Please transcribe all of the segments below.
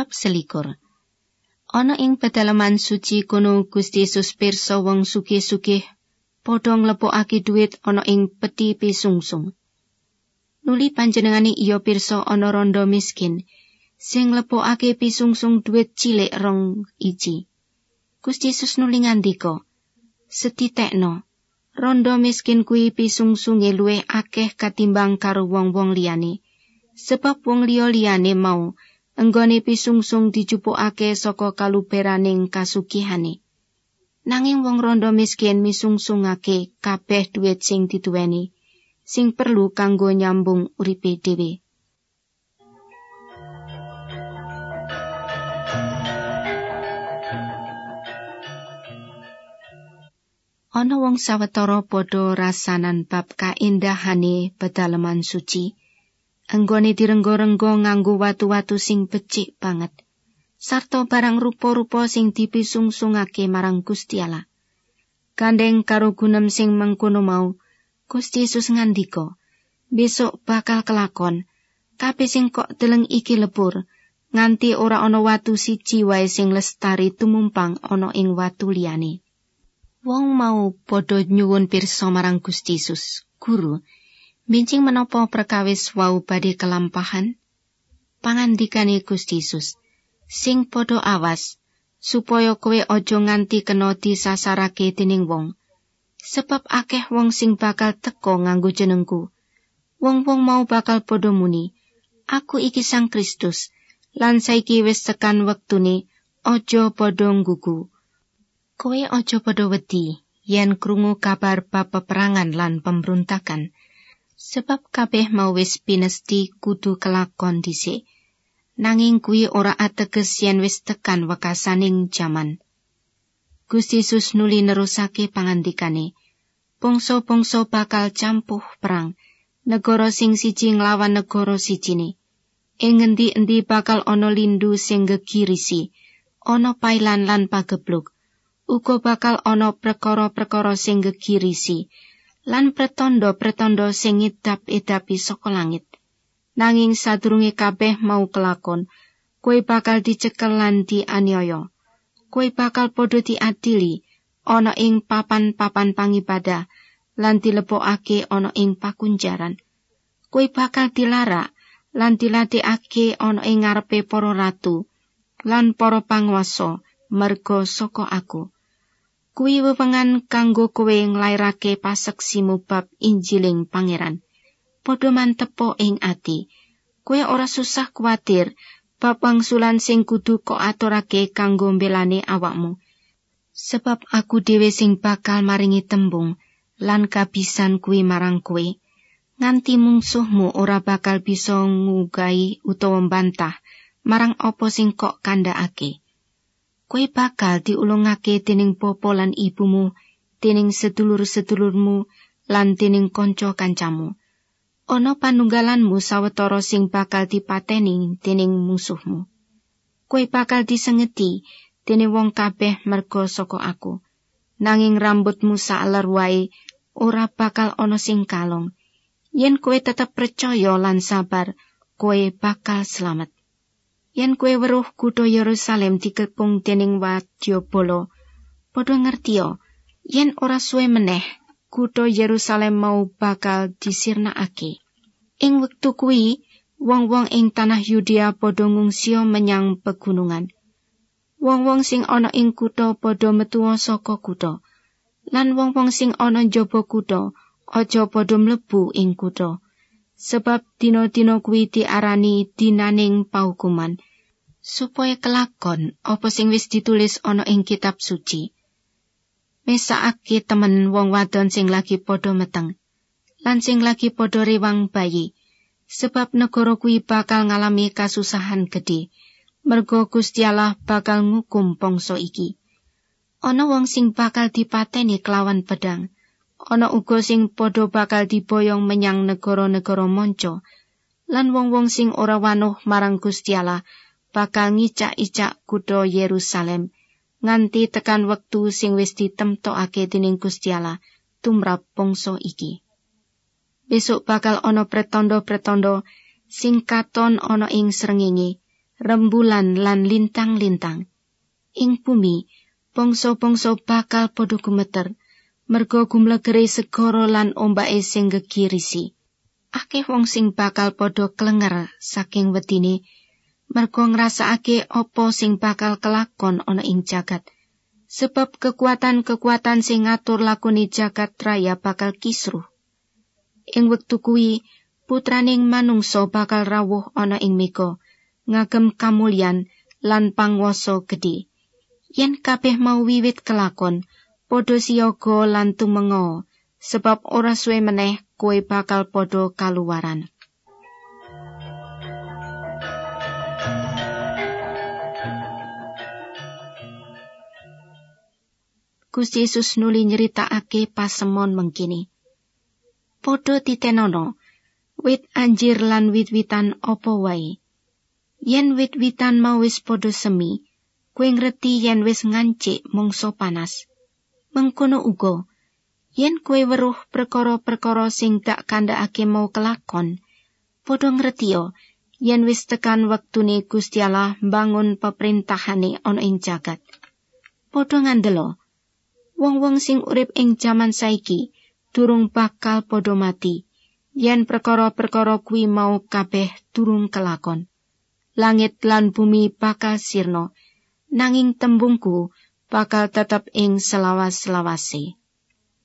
Bab selikur Ana ing pedalaman suci kono Gusti Yesus pirsa wong sugih-sugih padha nglebokake dhuwit ana ing peti pisungsung. Nuli panjenengane iya pirsa ana rondo miskin sing nglebokake pisungsung dhuwit cilik rong iji. Gusti Yesus nuli ngandika, "Setitekno, rondo miskin kuwi pisungsunge luwih akeh katimbang karo wong-wong liyane." sebab wong liya liyane mau enggone pisungsung dijupukake saka kaluberaning kasugihane nanging wong rondo miskin misungsungake kabeh duit sing dituweni sing perlu kanggo nyambung uripe dhewe. Ana wong sawetara padha rasanan bab kaindahane pedalaman suci Anggone direnggo-renggo nganggo watu-watu sing becik banget. Sarto barang rupa-rupa sing dipisungsungake marang Gusti Allah. Gandeng karo gunem sing mengkono mau, Gusti Yesus ngandika, besok bakal kelakon, kabeh sing kok deleng iki lebur, nganti ora ana watu siji wae sing lestari tumumpang ana ing watu liyane. Wong mau padha nyuwun pirsa marang Gusti Yesus, Guru, Mincing menopo perkawis wau badhe kelampahan? Pangandikane Gusti Yesus, sing padha awas supaya kowe aja nganti kena disasarake dening wong. Sebab akeh wong sing bakal teko nganggo jenengku. Wong-wong mau bakal padha muni, aku iki Sang Kristus, lan saiki wis tekan wektune aja padha nggugu. Kowe aja padha wedi yen krungu kabar bab peperangan lan pemberontakan. Sebab kabeh mau wis pinesti kudu kelakon dhisik. Nanging kuwi ora ateges yen wis tekan wekasaning jaman. Gusti Yesus nuli nerusake pangandikane bangsa-bangsa bakal campuh perang negara sing siji nglawan negara sijine. Ing ngendi-endi bakal ana lindu sing gegirisi ana pailan lan pagebluk. Uga bakal ana perkara-perkara sing gegirisi lan pretondo-pretondo sing ngidap-idapi saka langit. Nanging sadurunge kabeh mau kelakon, kowe bakal dicekel lan dianiaya. Kowe bakal padha diadili ana ing papan-papan pangibadah lan dilebokake ana ing pakunjaran. Kowe bakal dilara lan diladekake ana ing ngarepe para ratu lan para panguwasa merga saka aku. Kuwi wewengan kanggo kowe nglairake paseksimu bab Injiling Pangeran. Padha mantepo ing ati. Kowe ora susah kuwatir bab wangsulan sing kudu kok aturake kanggo mbelane awakmu. Sebab aku dhewe sing bakal maringi tembung lan kabisan kuwi marang kowe. Nganti mungsuhmu ora bakal bisa ngugai utawa mbantah marang apa sing kok kandhakake. Kowe bakal diulungake dening bapa lan ibumu, dening sedulur-sedulurmu lan dening kanca-kancamu. Ana panunggalanmu sawetara sing bakal dipateni dening musuhmu. Kowe bakal disengeti dening wong kabeh merga saka aku. Nanging rambutmu saler wae ora bakal ana sing kalong. Yen kowe tetep percaya lan sabar, kowe bakal selamat. Yen kue weruh kutha Yerusalem dikepung dening wadya bala padha ngertia yen ora suwe meneh kutha Yerusalem mau bakal disirnakake. Ing wektu kuwi wong-wong ing tanah Yudea padha ngungsio menyang pegunungan. Wong-wong sing ana ing kutha padha metuwa saka kutha. Lan wong-wong sing ana njaba kutha aja padha mlebu ing kutha. Sebab dina-dina kuwi diarani dinaning paukuman supaya kelakon apa sing wis ditulis ana ing kitab suci? Mesakake temen wong wadon sing lagi padha meteng lan sing lagi padha rewang bayi sebab negara kuwi bakal ngalami kasusahan gedhe mergo Gusti Allah bakal ngukum bangsa iki. Ana wong sing bakal dipateni kelawan pedang ana uga sing padha bakal diboyong menyang negara-negara manca lan wong-wong sing ora wanuh marang Gusti Allah bakal ngicak-icak kutha Yerusalem nganti tekan wektu sing wis ditemtokake dening Gusti Allah tumrap bangsa iki. Besok bakal ana pretondo-pretondo sing katon ana ing srengenge rembulan lan lintang-lintang. Ing bumi, bangsa-bangsa bakal padha gumeter, merga gumlegere segara lan ombake sing gegirisi. Akeh wong sing bakal padha klenger saking wedine, merga ngrasakake apa sing bakal kelakon ana ing jagat. Sebab kekuatan-kekuatan sing ngatur lakoni jagat raya bakal kisruh. Ing wektu kuwi, putraning manungsa bakal rawuh ana ing mega, ngagem kamulyan lan pangwasa gedhe. Yen kabeh mau wiwit kelakon, padha siyaga lan tumenga, sebab ora suwe meneh kowe bakal padha kaluwaran. Gusti Yesus nuli nyeritakake pasemon mengkini. Padha titenono, wit anjir lan wit-witan apa wae. Yen wit-witan mau wis padha semi, kowe ngerti yen wis ngancik mangsa panas. Mengkono uga, yen kowe weruh perkara-perkara sing dak kandhakake mau kelakon, padha ngertiyo yen wis tekan wektune Gusti Allah mbangun peperintahane ana ing jagat. Padha ngandelo, wong-wong sing urip ing jaman saiki durung bakal padha mati. yen perkara-perkara kuwi mau kabeh turun kelakon. Langit lan bumi bakal sirna, nanging tembungku bakal tetep ing selawas-selawase.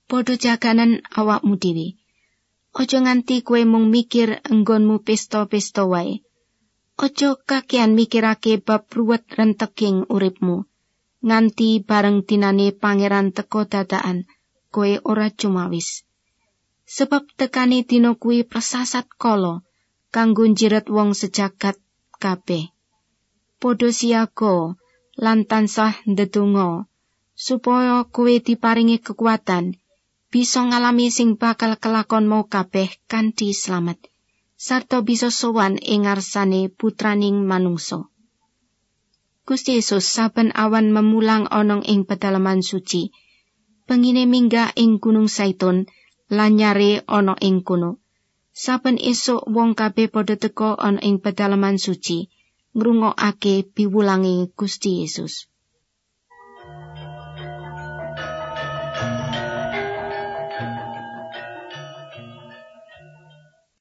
Podho jaganan awakmu dhewe. Ojo nganti kue mung mikir enggonmu pesta-pesta wae. Ojo kakean mikirake bab ruwet renteking uripmu. Nganti bareng dinane pangeran teko dadaan, kue ora cuma wis. sebab tekani dina kuwi prasasat kala kanggo njiret wong sejagat kabeh. Padha siaga lan tansah ndedonga supaya kowe diparingi kekuatan bisa ngalami sing bakal kelakon mau kabeh kanthi slamet sarta bisa sowan ing ngarsane putraning manungsa. Gusti Yesus saben awan memulang onong ing pedalaman suci. Pengine minggah ing Gunung Saitun, lan nyare ana ing kono. Saben esuk wong kabeh padha teka ana ing pedalaman suci, ngrungokake piwulange Gusti Yesus.